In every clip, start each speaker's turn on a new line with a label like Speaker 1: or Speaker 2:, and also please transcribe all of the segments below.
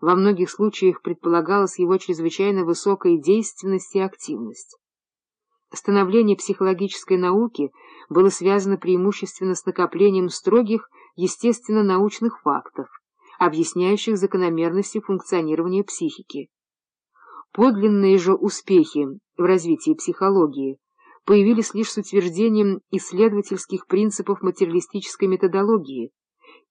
Speaker 1: во многих случаях предполагалась его чрезвычайно высокая действенность и активность. Становление психологической науки было связано преимущественно с накоплением строгих естественно-научных фактов, объясняющих закономерности функционирования психики. Подлинные же успехи в развитии психологии появились лишь с утверждением исследовательских принципов материалистической методологии,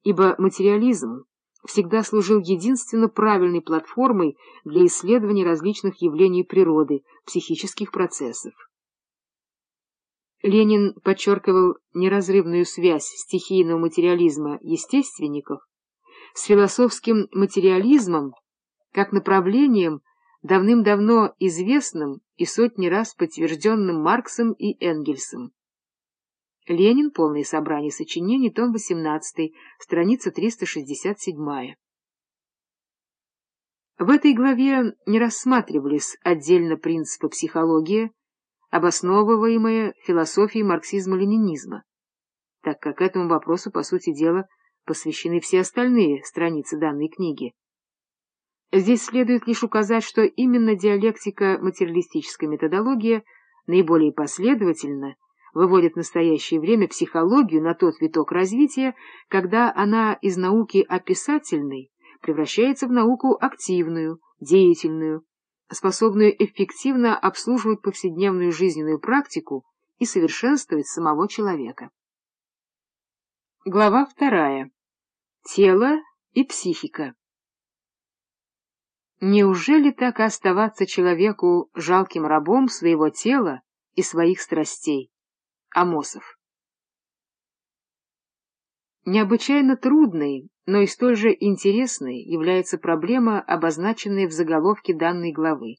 Speaker 1: ибо материализм всегда служил единственно правильной платформой для исследования различных явлений природы, психических процессов. Ленин подчеркивал неразрывную связь стихийного материализма естественников с философским материализмом как направлением, давным-давно известным и сотни раз подтвержденным Марксом и Энгельсом. Ленин. Полное собрание сочинений. Том 18. Страница 367. В этой главе не рассматривались отдельно принципы психологии, обосновываемые философией марксизма-ленинизма, так как этому вопросу, по сути дела, посвящены все остальные страницы данной книги. Здесь следует лишь указать, что именно диалектика материалистической методологии наиболее последовательно выводит в настоящее время психологию на тот виток развития, когда она из науки описательной превращается в науку активную, деятельную, способную эффективно обслуживать повседневную жизненную практику и совершенствовать самого человека. Глава вторая. Тело и психика. Неужели так и оставаться человеку жалким рабом своего тела и своих страстей? Амосов. Необычайно трудной, но и столь же интересной является проблема, обозначенная в заголовке данной главы.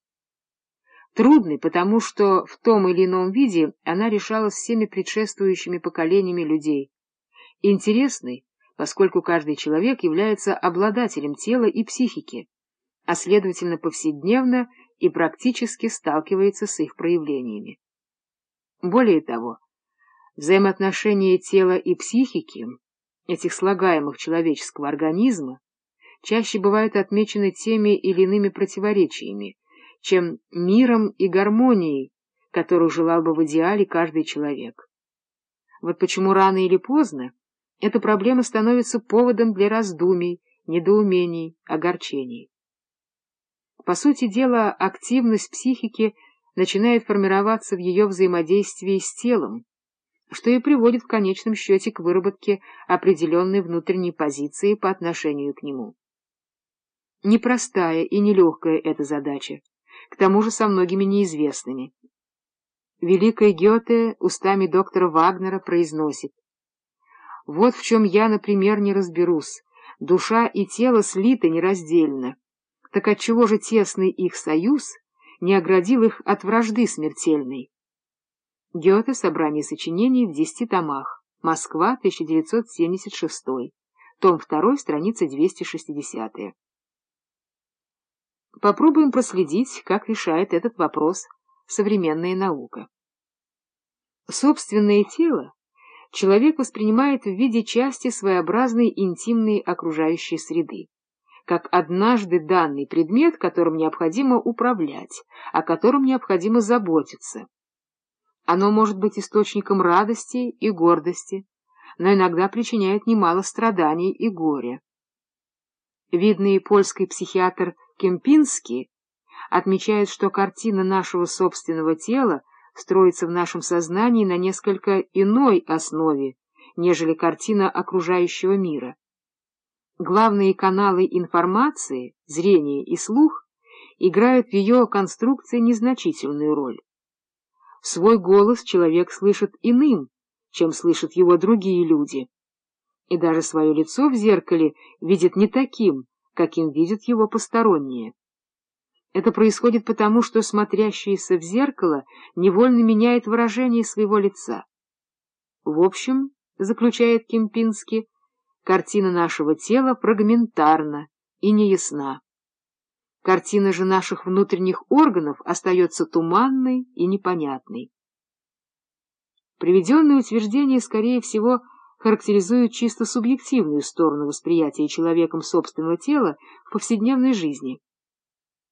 Speaker 1: Трудной, потому что в том или ином виде она решалась всеми предшествующими поколениями людей. Интересной, поскольку каждый человек является обладателем тела и психики, а следовательно повседневно и практически сталкивается с их проявлениями. Более того, взаимоотношения тела и психики, этих слагаемых человеческого организма, чаще бывают отмечены теми или иными противоречиями, чем миром и гармонией, которую желал бы в идеале каждый человек. Вот почему рано или поздно эта проблема становится поводом для раздумий, недоумений, огорчений. По сути дела, активность психики начинает формироваться в ее взаимодействии с телом, что и приводит в конечном счете к выработке определенной внутренней позиции по отношению к нему. Непростая и нелегкая эта задача, к тому же со многими неизвестными. Великая Гёте устами доктора Вагнера произносит «Вот в чем я, например, не разберусь. Душа и тело слиты нераздельно. Так отчего же тесный их союз не оградил их от вражды смертельной? Гёте. Собрание сочинений в десяти томах. Москва, 1976. Том 2, страница 260. Попробуем проследить, как решает этот вопрос современная наука. Собственное тело человек воспринимает в виде части своеобразной интимной окружающей среды как однажды данный предмет, которым необходимо управлять, о котором необходимо заботиться. Оно может быть источником радости и гордости, но иногда причиняет немало страданий и горя. Видный польский психиатр Кемпинский отмечает, что картина нашего собственного тела строится в нашем сознании на несколько иной основе, нежели картина окружающего мира. Главные каналы информации, зрение и слух, играют в ее конструкции незначительную роль. Свой голос человек слышит иным, чем слышат его другие люди, и даже свое лицо в зеркале видит не таким, каким видят его посторонние. Это происходит потому, что смотрящийся в зеркало невольно меняет выражение своего лица. В общем, заключает Кемпинский, Картина нашего тела фрагментарна и неясна. Картина же наших внутренних органов остается туманной и непонятной. Приведенное утверждение, скорее всего, характеризуют чисто субъективную сторону восприятия человеком собственного тела в повседневной жизни.